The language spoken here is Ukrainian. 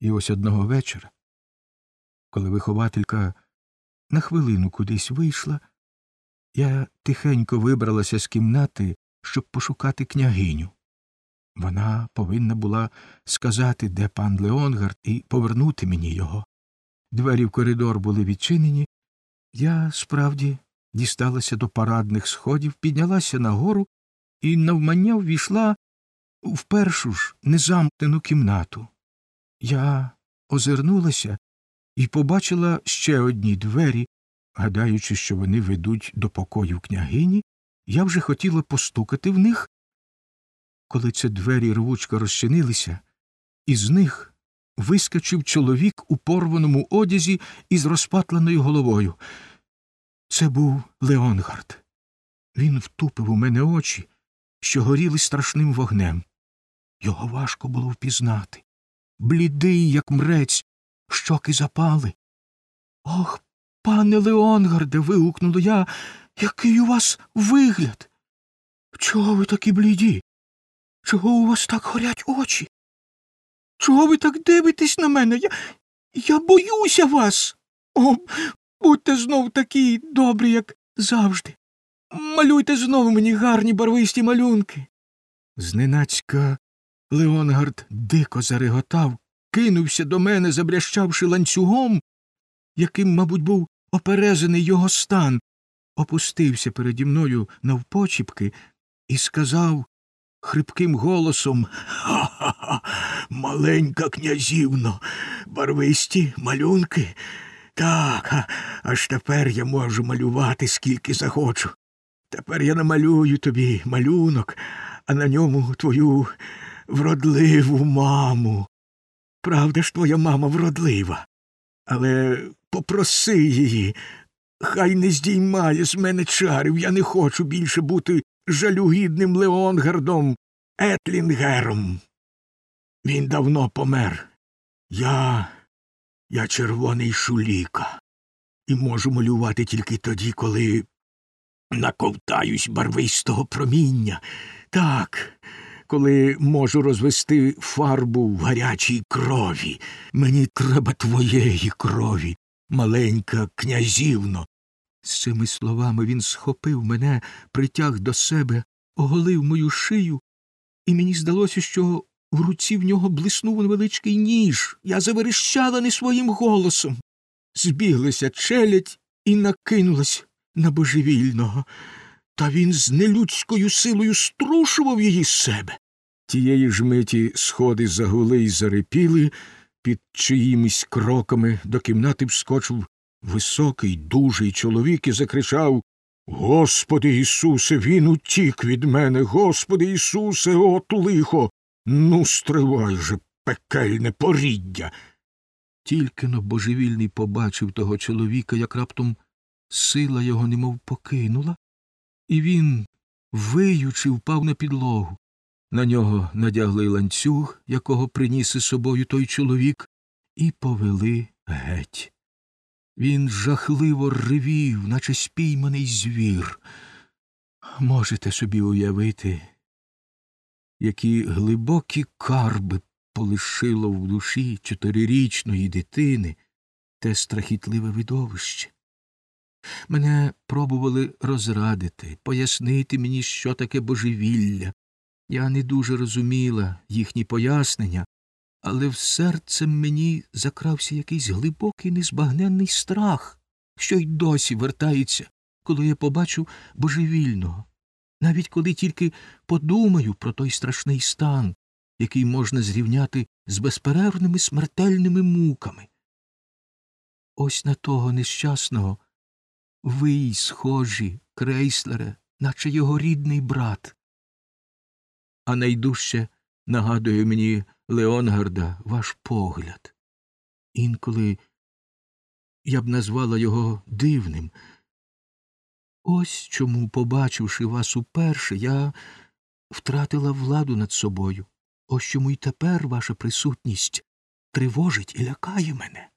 І ось одного вечора, коли вихователька на хвилину кудись вийшла, я тихенько вибралася з кімнати, щоб пошукати княгиню. Вона повинна була сказати, де пан Леонгард, і повернути мені його. Двері в коридор були відчинені. Я справді дісталася до парадних сходів, піднялася нагору і навмання ввійшла в першу ж незамкнену кімнату. Я озирнулася і побачила ще одні двері, гадаючи, що вони ведуть до покоїв княгині, я вже хотіла постукати в них, коли ці двері рвучко розчинилися, із них вискочив чоловік у порваному одязі із розпатленою головою. Це був Леонгард. Він втупив у мене очі, що горіли страшним вогнем. Його важко було впізнати. Блідий, як мрець, щоки запали. Ох, пане Леонгарде. вигукнула я, який у вас вигляд. Чого ви такі бліді? Чого у вас так горять очі? Чого ви так дивитесь на мене? Я я боюся вас. О, будьте знов такі добрі, як завжди. Малюйте знову мені гарні барвисті малюнки. Зненацька Леонгард дико зареготав, кинувся до мене, забрящавши ланцюгом, яким, мабуть, був оперезаний його стан, опустився переді мною навпочіпки і сказав хрипким голосом Ха-ха-ха, маленька князівно, барвисті малюнки. Так, аж тепер я можу малювати скільки захочу. Тепер я намалюю тобі малюнок, а на ньому твою вродливу маму. Правда ж твоя мама вродлива, але попроси її, хай не здіймає з мене чарів, я не хочу більше бути жалюгідним Леонгардом Етлінгером. Він давно помер. Я. я червоний шуліка, і можу малювати тільки тоді, коли наковтаюсь барвистого проміння. Так, коли можу розвести фарбу в гарячій крові. Мені треба твоєї крові, маленька князівно. З цими словами він схопив мене, притяг до себе, оголив мою шию, і мені здалося, що в руці в нього блиснув невеличкий ніж. Я заверещала не своїм голосом. Збіглася челядь і накинулась на божевільного, та він з нелюдською силою струшував її з себе. Тієї ж миті сходи загули й зарипіли, під чиїмись кроками до кімнати вскочив високий, дужий чоловік і закричав Господи Ісусе, він утік від мене, Господи Ісусе, от лихо. Ну, стривай же, пекельне поріддя. Тільки но божевільний побачив того чоловіка, як раптом сила його немов покинула, і він, виючи, впав на підлогу. На нього надягли ланцюг, якого приніс із собою той чоловік, і повели геть. Він жахливо ревів, наче спійманий звір. Можете собі уявити, які глибокі карби полишило в душі чотирирічної дитини те страхітливе видовище. Мене пробували розрадити, пояснити мені, що таке божевілля. Я не дуже розуміла їхні пояснення, але в серце мені закрався якийсь глибокий незбагненний страх, що й досі вертається, коли я побачу божевільного, навіть коли тільки подумаю про той страшний стан, який можна зрівняти з безперервними смертельними муками. Ось на того нещасного ви й схожі, крейслере, наче його рідний брат. А найдужче нагадує мені Леонгарда ваш погляд. Інколи я б назвала його дивним. Ось чому, побачивши вас уперше, я втратила владу над собою. Ось чому й тепер ваша присутність тривожить і лякає мене.